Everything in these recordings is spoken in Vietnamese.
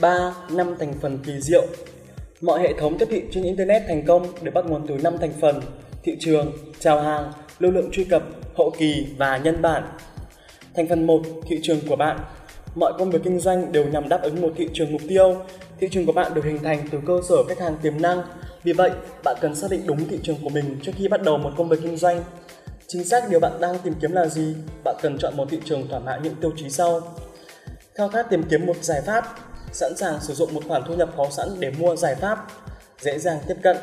3. Năm thành phần kỳ diệu Mọi hệ thống tiếp thị trên Internet thành công đều bắt nguồn từ 5 thành phần thị trường, chào hàng, lưu lượng truy cập, hậu kỳ và nhân bản. Thành phần 1. Thị trường của bạn Mọi công việc kinh doanh đều nhằm đáp ứng một thị trường mục tiêu. Thị trường của bạn được hình thành từ cơ sở khách hàng tiềm năng. Vì vậy, bạn cần xác định đúng thị trường của mình trước khi bắt đầu một công việc kinh doanh. Chính xác điều bạn đang tìm kiếm là gì? Bạn cần chọn một thị trường thỏa mãn những tiêu chí sau. Khao khát tìm kiếm một giải pháp, sẵn sàng sử dụng một khoản thu nhập có sẵn để mua giải pháp, dễ dàng tiếp cận.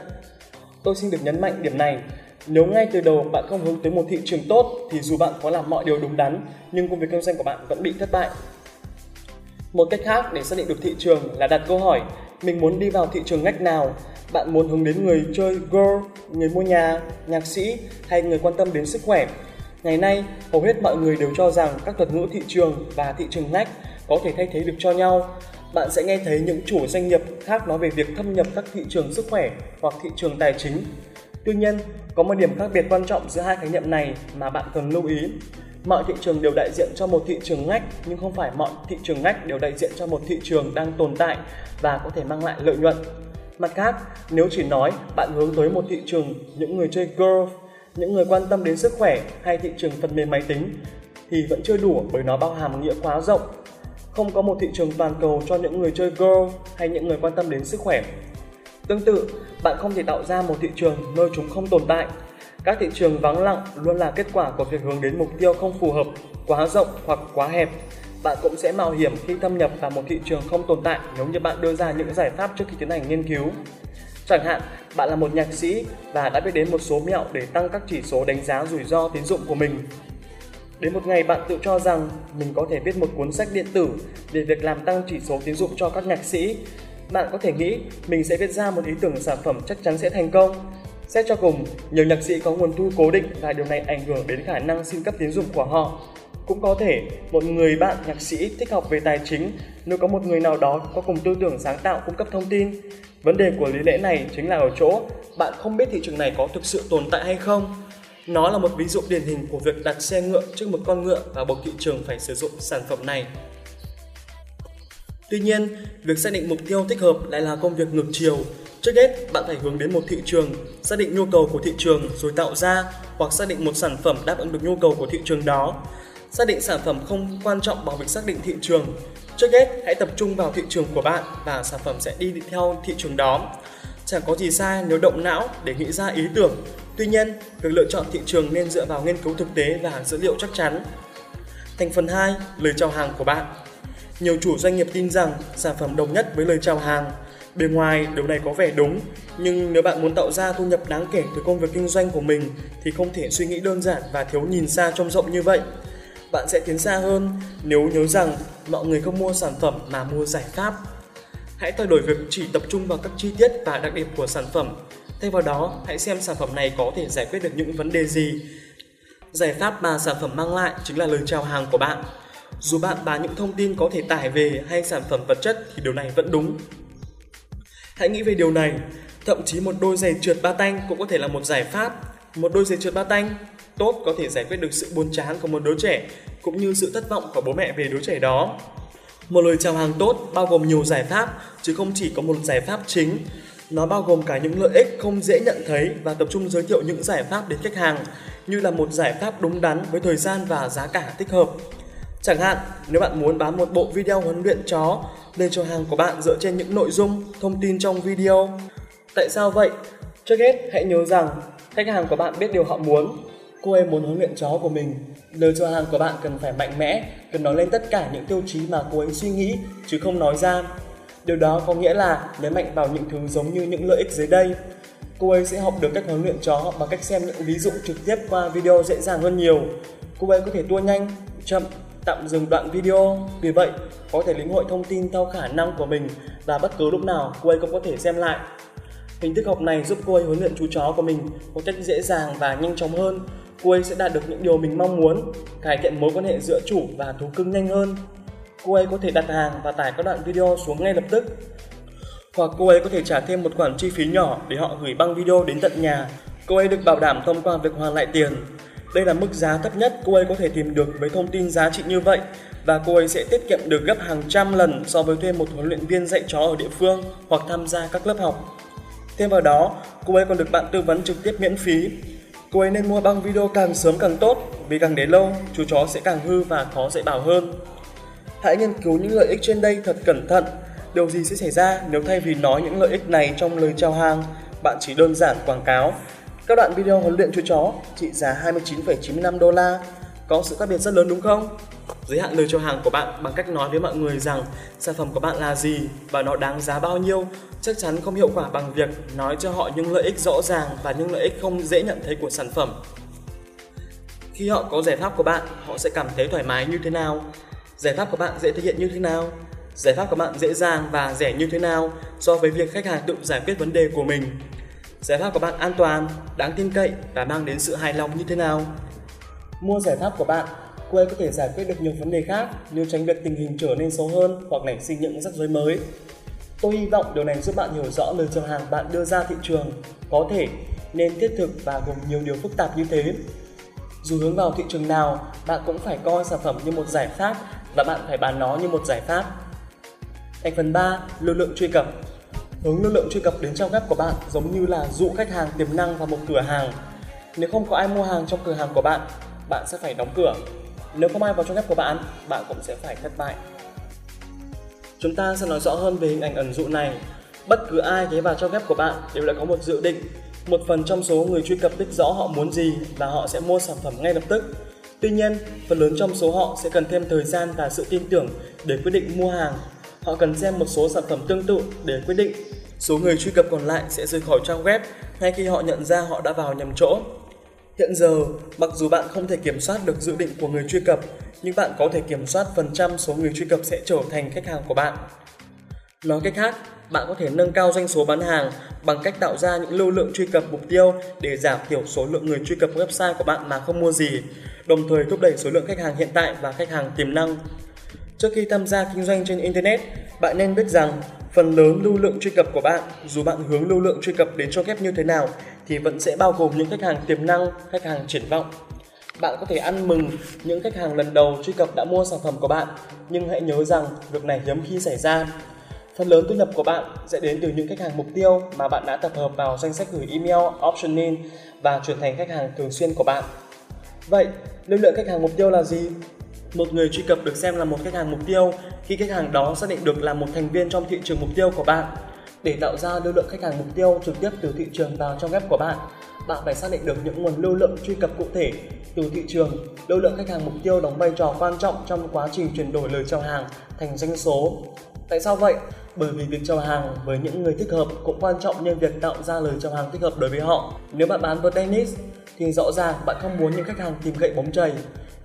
Tôi xin được nhấn mạnh điểm này. Nếu ngay từ đầu bạn không hướng tới một thị trường tốt thì dù bạn có làm mọi điều đúng đắn nhưng công việc kinh doanh của bạn vẫn bị thất bại. Một cách khác để xác định được thị trường là đặt câu hỏi mình muốn đi vào thị trường ngách nào bạn muốn hướng đến người chơi girl, người mua nhà, nhạc sĩ hay người quan tâm đến sức khỏe. Ngày nay, hầu hết mọi người đều cho rằng các thuật ngữ thị trường và thị trường ngách có thể thay thế được cho nhau. Bạn sẽ nghe thấy những chủ doanh nghiệp khác nói về việc thâm nhập các thị trường sức khỏe hoặc thị trường tài chính. Tuy nhiên, có một điểm khác biệt quan trọng giữa hai khái niệm này mà bạn cần lưu ý. Mọi thị trường đều đại diện cho một thị trường ngách nhưng không phải mọi thị trường ngách đều đại diện cho một thị trường đang tồn tại và có thể mang lại lợi nhuận. Mặt khác, nếu chỉ nói bạn hướng tới một thị trường những người chơi golf, những người quan tâm đến sức khỏe hay thị trường phần mềm máy tính thì vẫn chưa đủ bởi nó bao hàm nghĩa quá rộng. Không có một thị trường toàn cầu cho những người chơi golf hay những người quan tâm đến sức khỏe. Tương tự, bạn không thể tạo ra một thị trường nơi chúng không tồn tại. Các thị trường vắng lặng luôn là kết quả của việc hướng đến mục tiêu không phù hợp, quá rộng hoặc quá hẹp bạn cũng sẽ mạo hiểm khi thâm nhập vào một thị trường không tồn tại nếu như bạn đưa ra những giải pháp trước khi tiến hành nghiên cứu. Chẳng hạn, bạn là một nhạc sĩ và đã biết đến một số mẹo để tăng các chỉ số đánh giá rủi ro tín dụng của mình. Đến một ngày bạn tự cho rằng mình có thể viết một cuốn sách điện tử về việc làm tăng chỉ số tín dụng cho các nhạc sĩ. Bạn có thể nghĩ mình sẽ viết ra một ý tưởng sản phẩm chắc chắn sẽ thành công. Xét cho cùng, nhiều nhạc sĩ có nguồn thu cố định và điều này ảnh hưởng đến khả năng xin cấp tín dụng của họ. Cũng có thể một người bạn nhạc sĩ thích học về tài chính nếu có một người nào đó có cùng tư tưởng sáng tạo cung cấp thông tin. Vấn đề của lý lẽ này chính là ở chỗ bạn không biết thị trường này có thực sự tồn tại hay không. Nó là một ví dụ điển hình của việc đặt xe ngựa trước một con ngựa và buộc thị trường phải sử dụng sản phẩm này. Tuy nhiên, việc xác định mục tiêu thích hợp lại là công việc ngược chiều. Trước hết, bạn phải hướng đến một thị trường, xác định nhu cầu của thị trường rồi tạo ra hoặc xác định một sản phẩm đáp ứng được nhu cầu của thị trường đó. Xác định sản phẩm không quan trọng bằng việc xác định thị trường. Trước hết, hãy tập trung vào thị trường của bạn và sản phẩm sẽ đi theo thị trường đó. Chẳng có gì sai nếu động não để nghĩ ra ý tưởng. Tuy nhiên, việc lựa chọn thị trường nên dựa vào nghiên cứu thực tế và dữ liệu chắc chắn. Thành phần 2, lời chào hàng của bạn. Nhiều chủ doanh nghiệp tin rằng sản phẩm đồng nhất với lời chào hàng. Bề ngoài điều này có vẻ đúng, nhưng nếu bạn muốn tạo ra thu nhập đáng kể từ công việc kinh doanh của mình thì không thể suy nghĩ đơn giản và thiếu nhìn xa trông rộng như vậy bạn sẽ tiến xa hơn nếu nhớ rằng mọi người không mua sản phẩm mà mua giải pháp. Hãy thay đổi việc chỉ tập trung vào các chi tiết và đặc điểm của sản phẩm. Thay vào đó, hãy xem sản phẩm này có thể giải quyết được những vấn đề gì. Giải pháp mà sản phẩm mang lại chính là lời chào hàng của bạn. Dù bạn bán những thông tin có thể tải về hay sản phẩm vật chất thì điều này vẫn đúng. Hãy nghĩ về điều này, thậm chí một đôi giày trượt ba tanh cũng có thể là một giải pháp. Một đôi giày trượt ba tanh tốt có thể giải quyết được sự buồn chán của một đứa trẻ cũng như sự thất vọng của bố mẹ về đứa trẻ đó. Một lời chào hàng tốt bao gồm nhiều giải pháp chứ không chỉ có một giải pháp chính. Nó bao gồm cả những lợi ích không dễ nhận thấy và tập trung giới thiệu những giải pháp đến khách hàng như là một giải pháp đúng đắn với thời gian và giá cả thích hợp. Chẳng hạn, nếu bạn muốn bán một bộ video huấn luyện chó, lên cho hàng của bạn dựa trên những nội dung, thông tin trong video. Tại sao vậy? Trước hết, hãy nhớ rằng khách hàng của bạn biết điều họ muốn Cô ấy muốn huấn luyện chó của mình. Lời cho hàng của bạn cần phải mạnh mẽ, cần nói lên tất cả những tiêu chí mà cô ấy suy nghĩ, chứ không nói ra. Điều đó có nghĩa là nhấn mạnh vào những thứ giống như những lợi ích dưới đây. Cô ấy sẽ học được cách huấn luyện chó bằng cách xem những ví dụ trực tiếp qua video dễ dàng hơn nhiều. Cô ấy có thể tua nhanh, chậm, tạm dừng đoạn video. Vì vậy, có thể lĩnh hội thông tin theo khả năng của mình và bất cứ lúc nào cô ấy cũng có thể xem lại. Hình thức học này giúp cô ấy huấn luyện chú chó của mình một cách dễ dàng và nhanh chóng hơn cô ấy sẽ đạt được những điều mình mong muốn, cải thiện mối quan hệ giữa chủ và thú cưng nhanh hơn. Cô ấy có thể đặt hàng và tải các đoạn video xuống ngay lập tức. Hoặc cô ấy có thể trả thêm một khoản chi phí nhỏ để họ gửi băng video đến tận nhà. Cô ấy được bảo đảm thông qua việc hoàn lại tiền. Đây là mức giá thấp nhất cô ấy có thể tìm được với thông tin giá trị như vậy và cô ấy sẽ tiết kiệm được gấp hàng trăm lần so với thuê một huấn luyện viên dạy chó ở địa phương hoặc tham gia các lớp học. Thêm vào đó, cô ấy còn được bạn tư vấn trực tiếp miễn phí. Cô ấy nên mua băng video càng sớm càng tốt, vì càng để lâu, chú chó sẽ càng hư và khó dạy bảo hơn. Hãy nghiên cứu những lợi ích trên đây thật cẩn thận. Điều gì sẽ xảy ra nếu thay vì nói những lợi ích này trong lời chào hàng, bạn chỉ đơn giản quảng cáo các đoạn video huấn luyện chú chó trị giá 29,95 đô la có sự khác biệt rất lớn đúng không? Giới hạn lời chào hàng của bạn bằng cách nói với mọi người rằng sản phẩm của bạn là gì và nó đáng giá bao nhiêu chắc chắn không hiệu quả bằng việc nói cho họ những lợi ích rõ ràng và những lợi ích không dễ nhận thấy của sản phẩm. Khi họ có giải pháp của bạn, họ sẽ cảm thấy thoải mái như thế nào? Giải pháp của bạn dễ thực hiện như thế nào? Giải pháp của bạn dễ dàng và rẻ như thế nào so với việc khách hàng tự giải quyết vấn đề của mình? Giải pháp của bạn an toàn, đáng tin cậy và mang đến sự hài lòng như thế nào? Mua giải pháp của bạn, cô ấy có thể giải quyết được nhiều vấn đề khác như tránh việc tình hình trở nên xấu hơn hoặc nảy sinh những rắc rối mới. Tôi hy vọng điều này giúp bạn hiểu rõ lời chào hàng bạn đưa ra thị trường có thể nên thiết thực và gồm nhiều điều phức tạp như thế. Dù hướng vào thị trường nào, bạn cũng phải coi sản phẩm như một giải pháp và bạn phải bán nó như một giải pháp. Thành phần 3, lưu lượng truy cập Hướng lưu lượng truy cập đến trang web của bạn giống như là dụ khách hàng tiềm năng vào một cửa hàng. Nếu không có ai mua hàng trong cửa hàng của bạn, bạn sẽ phải đóng cửa. Nếu không ai vào trang web của bạn, bạn cũng sẽ phải thất bại. Chúng ta sẽ nói rõ hơn về hình ảnh ẩn dụ này. Bất cứ ai ghé vào trang web của bạn đều đã có một dự định. Một phần trong số người truy cập biết rõ họ muốn gì và họ sẽ mua sản phẩm ngay lập tức. Tuy nhiên, phần lớn trong số họ sẽ cần thêm thời gian và sự tin tưởng để quyết định mua hàng. Họ cần xem một số sản phẩm tương tự để quyết định Số người truy cập còn lại sẽ rời khỏi trang web ngay khi họ nhận ra họ đã vào nhầm chỗ. Hiện giờ, mặc dù bạn không thể kiểm soát được dự định của người truy cập, nhưng bạn có thể kiểm soát phần trăm số người truy cập sẽ trở thành khách hàng của bạn. Nói cách khác, bạn có thể nâng cao doanh số bán hàng bằng cách tạo ra những lưu lượng truy cập mục tiêu để giảm thiểu số lượng người truy cập website của bạn mà không mua gì, đồng thời thúc đẩy số lượng khách hàng hiện tại và khách hàng tiềm năng. Trước khi tham gia kinh doanh trên Internet, bạn nên biết rằng Phần lớn lưu lượng truy cập của bạn, dù bạn hướng lưu lượng truy cập đến cho ghép như thế nào, thì vẫn sẽ bao gồm những khách hàng tiềm năng, khách hàng triển vọng. Bạn có thể ăn mừng những khách hàng lần đầu truy cập đã mua sản phẩm của bạn, nhưng hãy nhớ rằng việc này hiếm khi xảy ra. Phần lớn thu nhập của bạn sẽ đến từ những khách hàng mục tiêu mà bạn đã tập hợp vào danh sách gửi email optioning và chuyển thành khách hàng thường xuyên của bạn. Vậy, lưu lượng khách hàng mục tiêu là gì? Một người truy cập được xem là một khách hàng mục tiêu khi khách hàng đó xác định được là một thành viên trong thị trường mục tiêu của bạn. Để tạo ra lưu lượng khách hàng mục tiêu trực tiếp từ thị trường vào trong web của bạn, bạn phải xác định được những nguồn lưu lượng truy cập cụ thể từ thị trường. Lưu lượng khách hàng mục tiêu đóng vai trò quan trọng trong quá trình chuyển đổi lời chào hàng thành doanh số. Tại sao vậy? Bởi vì việc chào hàng với những người thích hợp cũng quan trọng như việc tạo ra lời chào hàng thích hợp đối với họ. Nếu bạn bán vợt tennis thì rõ ràng bạn không muốn những khách hàng tìm gậy bóng chày.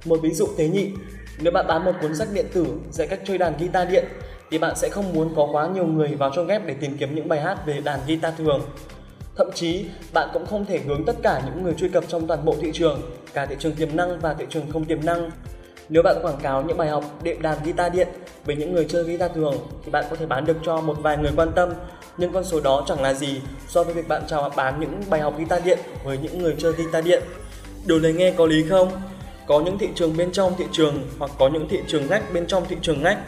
Một ví dụ tế nhị, nếu bạn bán một cuốn sách điện tử dạy cách chơi đàn guitar điện thì bạn sẽ không muốn có quá nhiều người vào trong ghép để tìm kiếm những bài hát về đàn guitar thường. Thậm chí, bạn cũng không thể hướng tất cả những người truy cập trong toàn bộ thị trường, cả thị trường tiềm năng và thị trường không tiềm năng. Nếu bạn quảng cáo những bài học đệm đàn guitar điện với những người chơi guitar thường thì bạn có thể bán được cho một vài người quan tâm, nhưng con số đó chẳng là gì so với việc bạn chào bán những bài học guitar điện với những người chơi guitar điện. Điều này nghe có lý không? có những thị trường bên trong thị trường hoặc có những thị trường ngách bên trong thị trường ngách.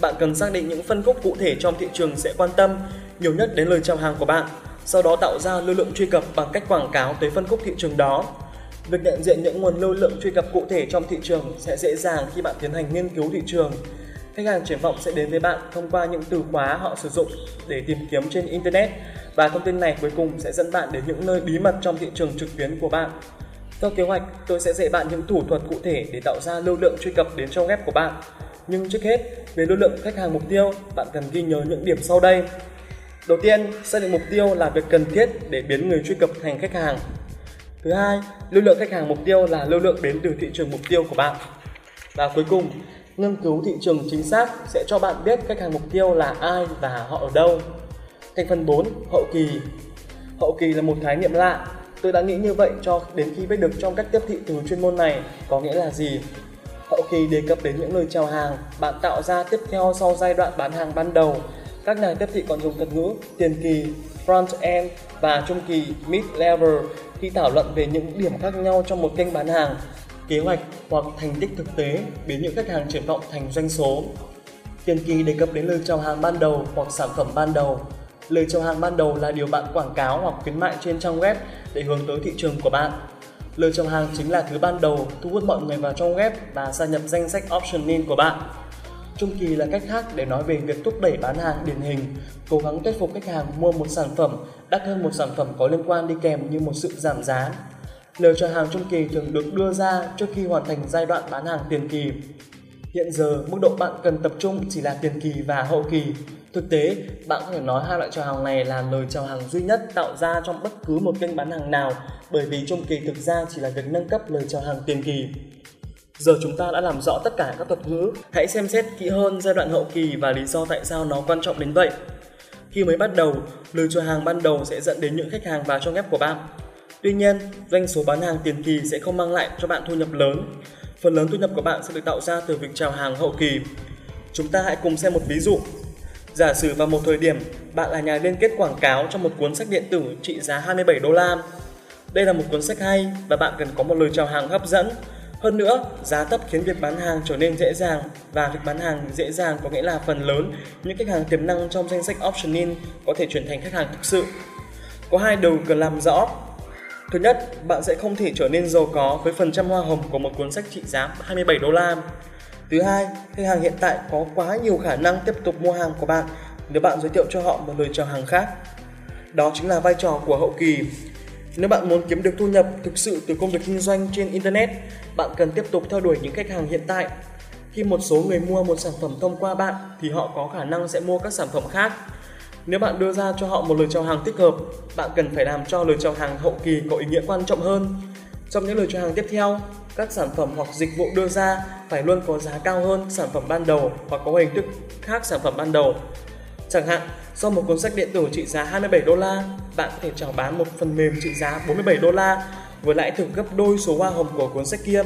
Bạn cần xác định những phân khúc cụ thể trong thị trường sẽ quan tâm nhiều nhất đến lời chào hàng của bạn, sau đó tạo ra lưu lượng truy cập bằng cách quảng cáo tới phân khúc thị trường đó. Việc nhận diện những nguồn lưu lượng truy cập cụ thể trong thị trường sẽ dễ dàng khi bạn tiến hành nghiên cứu thị trường. Khách hàng triển vọng sẽ đến với bạn thông qua những từ khóa họ sử dụng để tìm kiếm trên Internet và thông tin này cuối cùng sẽ dẫn bạn đến những nơi bí mật trong thị trường trực tuyến của bạn. Theo kế hoạch, tôi sẽ dạy bạn những thủ thuật cụ thể để tạo ra lưu lượng truy cập đến trong web của bạn. Nhưng trước hết, về lưu lượng khách hàng mục tiêu, bạn cần ghi nhớ những điểm sau đây. Đầu tiên, xác định mục tiêu là việc cần thiết để biến người truy cập thành khách hàng. Thứ hai, lưu lượng khách hàng mục tiêu là lưu lượng đến từ thị trường mục tiêu của bạn. Và cuối cùng, nghiên cứu thị trường chính xác sẽ cho bạn biết khách hàng mục tiêu là ai và họ ở đâu. Thành phần 4, hậu kỳ. Hậu kỳ là một khái niệm lạ Tôi đã nghĩ như vậy cho đến khi biết được trong cách tiếp thị từ chuyên môn này có nghĩa là gì. Hậu kỳ đề cập đến những lời chào hàng bạn tạo ra tiếp theo sau giai đoạn bán hàng ban đầu. Các nhà tiếp thị còn dùng thuật ngữ tiền kỳ, front end và trung kỳ mid level khi thảo luận về những điểm khác nhau trong một kênh bán hàng. kế hoạch hoặc thành tích thực tế, biến những khách hàng triển vọng thành doanh số. Tiền kỳ đề cập đến lời chào hàng ban đầu hoặc sản phẩm ban đầu. Lời chào hàng ban đầu là điều bạn quảng cáo hoặc khuyến mại trên trang web để hướng tới thị trường của bạn. Lời chào hàng chính là thứ ban đầu thu hút mọi người vào trong web và gia nhập danh sách option in của bạn. Trung kỳ là cách khác để nói về việc thúc đẩy bán hàng điển hình, cố gắng thuyết phục khách hàng mua một sản phẩm đắt hơn một sản phẩm có liên quan đi kèm như một sự giảm giá. Lời chào hàng trung kỳ thường được đưa ra trước khi hoàn thành giai đoạn bán hàng tiền kỳ. Hiện giờ, mức độ bạn cần tập trung chỉ là tiền kỳ và hậu kỳ. Thực tế, bạn có thể nói hai loại chào hàng này là lời chào hàng duy nhất tạo ra trong bất cứ một kênh bán hàng nào bởi vì trung kỳ thực ra chỉ là việc nâng cấp lời chào hàng tiền kỳ. Giờ chúng ta đã làm rõ tất cả các thuật ngữ, hãy xem xét kỹ hơn giai đoạn hậu kỳ và lý do tại sao nó quan trọng đến vậy. Khi mới bắt đầu, lời chào hàng ban đầu sẽ dẫn đến những khách hàng vào trong ghép của bạn. Tuy nhiên, doanh số bán hàng tiền kỳ sẽ không mang lại cho bạn thu nhập lớn. Phần lớn thu nhập của bạn sẽ được tạo ra từ việc chào hàng hậu kỳ. Chúng ta hãy cùng xem một ví dụ. Giả sử vào một thời điểm, bạn là nhà liên kết quảng cáo cho một cuốn sách điện tử trị giá 27 đô la. Đây là một cuốn sách hay và bạn cần có một lời chào hàng hấp dẫn hơn nữa, giá thấp khiến việc bán hàng trở nên dễ dàng và việc bán hàng dễ dàng có nghĩa là phần lớn những khách hàng tiềm năng trong danh sách option in có thể chuyển thành khách hàng thực sự. Có hai điều cần làm rõ. Thứ nhất, bạn sẽ không thể trở nên giàu có với phần trăm hoa hồng của một cuốn sách trị giá 27 đô la. Thứ hai, khách hàng hiện tại có quá nhiều khả năng tiếp tục mua hàng của bạn nếu bạn giới thiệu cho họ một lời chào hàng khác. Đó chính là vai trò của hậu kỳ nếu bạn muốn kiếm được thu nhập thực sự từ công việc kinh doanh trên Internet, bạn cần tiếp tục theo đuổi những khách hàng hiện tại. Khi một số người mua một sản phẩm thông qua bạn thì họ có khả năng sẽ mua các sản phẩm khác. Nếu bạn đưa ra cho họ một lời chào hàng thích hợp, bạn cần phải làm cho lời chào hàng hậu kỳ có ý nghĩa quan trọng hơn. Trong những lời chào hàng tiếp theo, các sản phẩm hoặc dịch vụ đưa ra phải luôn có giá cao hơn sản phẩm ban đầu hoặc có hình thức khác sản phẩm ban đầu. Chẳng hạn, do một cuốn sách điện tử trị giá 27 đô la, bạn có thể chào bán một phần mềm trị giá 47 đô la với lãi thực gấp đôi số hoa hồng của cuốn sách kia.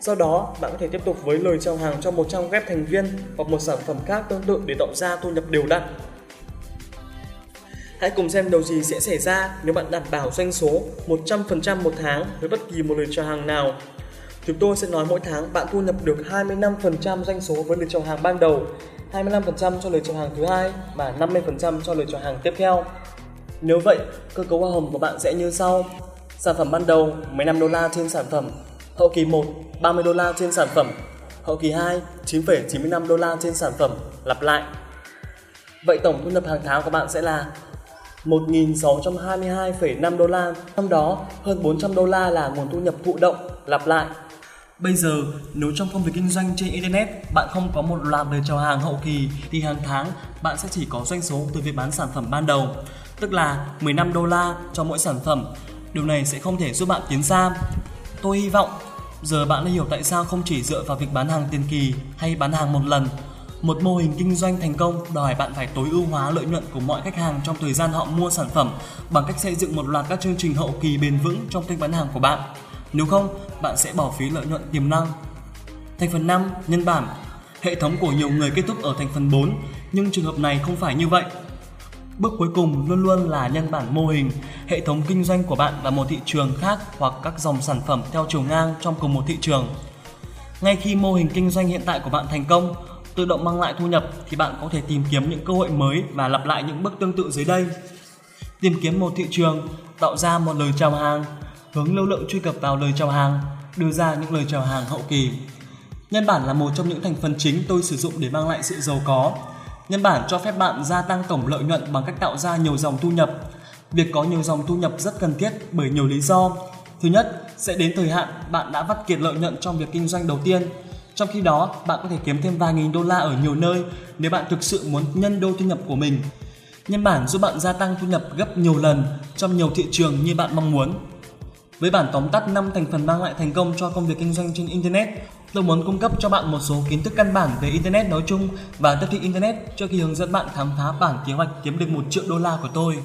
Sau đó, bạn có thể tiếp tục với lời chào hàng cho một trang web thành viên hoặc một sản phẩm khác tương tự để tạo ra thu nhập đều đặn. Hãy cùng xem điều gì sẽ xảy ra nếu bạn đảm bảo doanh số 100% một tháng với bất kỳ một lời chào hàng nào. Chúng tôi sẽ nói mỗi tháng bạn thu nhập được 25% doanh số với lời chào hàng ban đầu 25% cho lời chào hàng thứ hai và 50% cho lời chào hàng tiếp theo. Nếu vậy, cơ cấu hoa hồng của bạn sẽ như sau. Sản phẩm ban đầu 15 đô la trên sản phẩm, hậu kỳ 1 30 đô la trên sản phẩm, hậu kỳ 2 9,95 đô la trên sản phẩm, lặp lại. Vậy tổng thu nhập hàng tháng của bạn sẽ là 1.622,5 đô la, trong đó hơn 400 đô la là nguồn thu nhập thụ động, lặp lại Bây giờ, nếu trong công việc kinh doanh trên Internet bạn không có một loạt lời chào hàng hậu kỳ thì hàng tháng bạn sẽ chỉ có doanh số từ việc bán sản phẩm ban đầu, tức là 15 đô la cho mỗi sản phẩm. Điều này sẽ không thể giúp bạn tiến xa. Tôi hy vọng giờ bạn đã hiểu tại sao không chỉ dựa vào việc bán hàng tiền kỳ hay bán hàng một lần. Một mô hình kinh doanh thành công đòi bạn phải tối ưu hóa lợi nhuận của mọi khách hàng trong thời gian họ mua sản phẩm bằng cách xây dựng một loạt các chương trình hậu kỳ bền vững trong kênh bán hàng của bạn. Nếu không, bạn sẽ bỏ phí lợi nhuận tiềm năng. Thành phần 5, nhân bản. Hệ thống của nhiều người kết thúc ở thành phần 4, nhưng trường hợp này không phải như vậy. Bước cuối cùng luôn luôn là nhân bản mô hình, hệ thống kinh doanh của bạn và một thị trường khác hoặc các dòng sản phẩm theo chiều ngang trong cùng một thị trường. Ngay khi mô hình kinh doanh hiện tại của bạn thành công, tự động mang lại thu nhập thì bạn có thể tìm kiếm những cơ hội mới và lặp lại những bước tương tự dưới đây. Tìm kiếm một thị trường, tạo ra một lời chào hàng, hướng lưu lượng truy cập vào lời chào hàng, đưa ra những lời chào hàng hậu kỳ. Nhân bản là một trong những thành phần chính tôi sử dụng để mang lại sự giàu có. Nhân bản cho phép bạn gia tăng tổng lợi nhuận bằng cách tạo ra nhiều dòng thu nhập. Việc có nhiều dòng thu nhập rất cần thiết bởi nhiều lý do. Thứ nhất, sẽ đến thời hạn bạn đã vắt kiệt lợi nhuận trong việc kinh doanh đầu tiên. Trong khi đó, bạn có thể kiếm thêm vài nghìn đô la ở nhiều nơi nếu bạn thực sự muốn nhân đôi thu nhập của mình. Nhân bản giúp bạn gia tăng thu nhập gấp nhiều lần trong nhiều thị trường như bạn mong muốn. Với bản tóm tắt 5 thành phần mang lại thành công cho công việc kinh doanh trên Internet, tôi muốn cung cấp cho bạn một số kiến thức căn bản về Internet nói chung và tiếp thị Internet trước khi hướng dẫn bạn khám phá bản kế hoạch kiếm được 1 triệu đô la của tôi.